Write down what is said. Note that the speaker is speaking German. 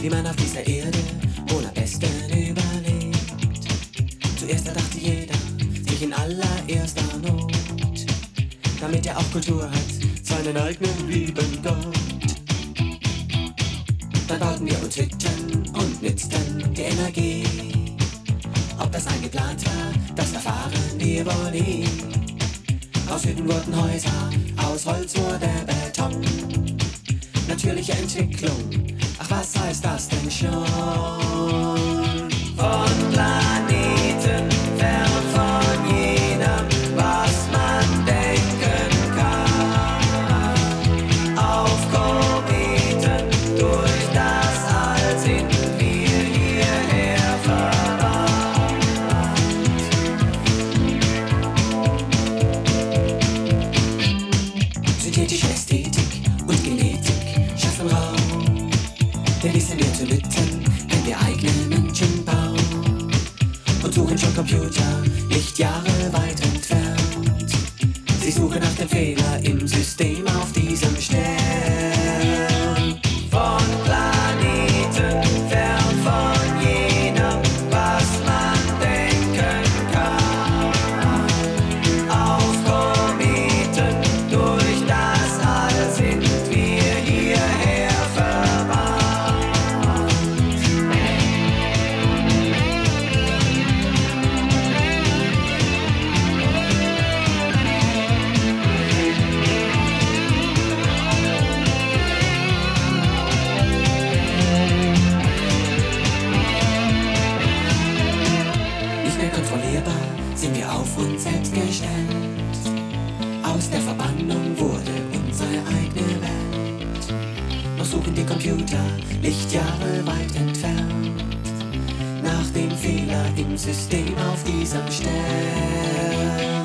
wie man auf dieser Erde wohl am besten überlebt. Zuerst dachte jeder sich in allererster Not, damit er auch Kultur hat, seinen eigenen lieben Gott. Dann bauten wir uns Hütten und nützten die Energie. Ob das eingeplant war, das erfahren wir wohl nie. Aus Hütten wurden Häuser, aus Holz wurde Beton. Natürliche Entwicklung, ach was heißt das denn schon? Von Planeten fern von jenem, was man denken kann. Auf Kometen durch das All sind wir hierher verwandt. Synthetische Ästhetik schaffen Raum. Denn die sind wir zu nützen, wenn wir eigene Menschen bauen. Und suchen schon Computer, Lichtjahre weit entfernt. Sie suchen nach dem Fehler im System auf diesem Stern. Mehr kontrollierbar sind wir auf uns selbst gestellt. Aus der Verbannung wurde unsere eigene Welt. Noch suchen die Computer Lichtjahre weit entfernt. Nach dem Fehler im System auf diesem Stern.